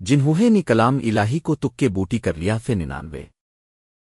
جنہوں نے کلام الہی کو تک کے بوٹی کر لیا فے ننانوے۔